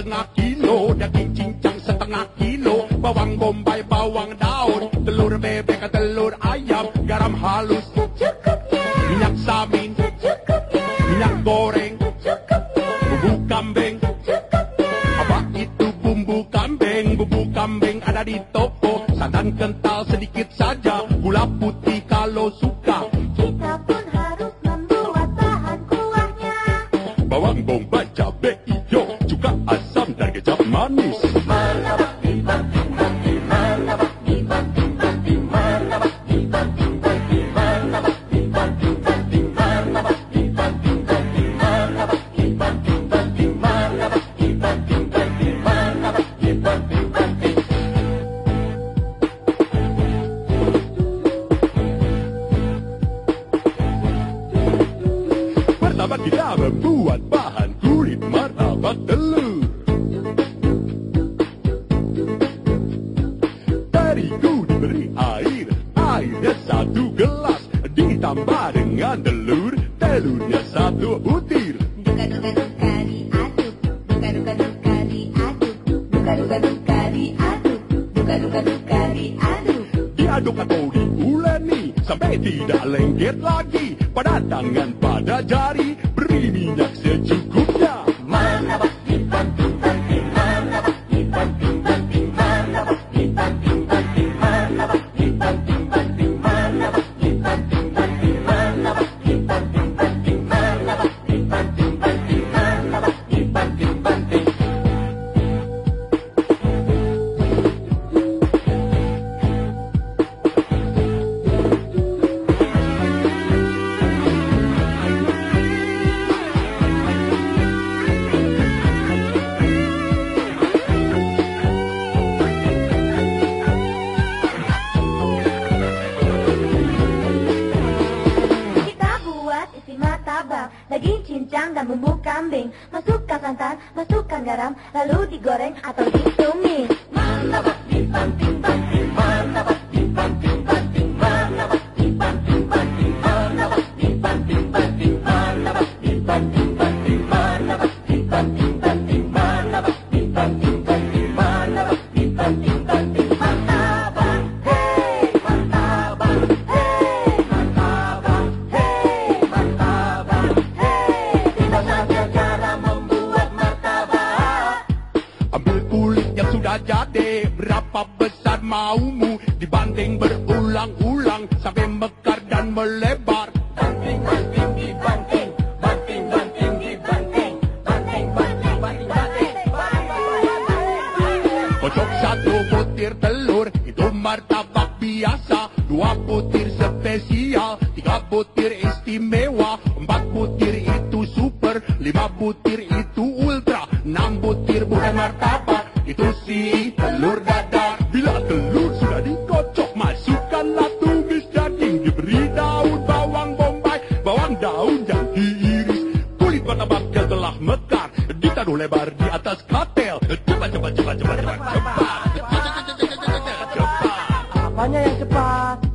setengah kilo Daging cincang setengah kilo. Bawang bombay, bawang daun Telur bebek, telur ayam Garam halus. Secukupnya. Minyak samin. Secukupnya. Minyak goreng. Secukupnya. Bumbu kambing. Secukupnya. Apa itu bumbu kambing? Bumbu kambing ada di toko. Santan kental sedikit saja. Gula putih kalau suka. Kita pun harus membuat bahan kuahnya. Bawang bombay, cabai hijau. Juga ada manis. Pertama kita membuat bahan telur, telurnya satu butir. Duka duka duka diaduk, duka duka duka diaduk, duka duka duka diaduk, duka duka duka diaduk. Diaduk atau diuleni sampai tidak lengket lagi pada tangan pada jari, beri minyak secukupnya. Cincang dan bumbu kambing. Masukkan santan, masukkan garam, lalu digoreng atau ditumis. Ambil jadi Berapa besar maumu Dibanting berulang-ulang Sampai mekar dan melebar? Martabak biasa. Dua butir spesial Tiga butir istimewa. Empat butir itu super Lima butir itu ultra. Enam butir bukan martabak Diberi daun bawang bombay Bawang daun yang diiris Kulit martabak yang telah mekar Ditaruh lebar di atas katel Cepat, cepat, cepat, cepat, cepat, cepat Cepat, cepat, cepat, cepat Apanya yang cepat? Masukkan isi martabak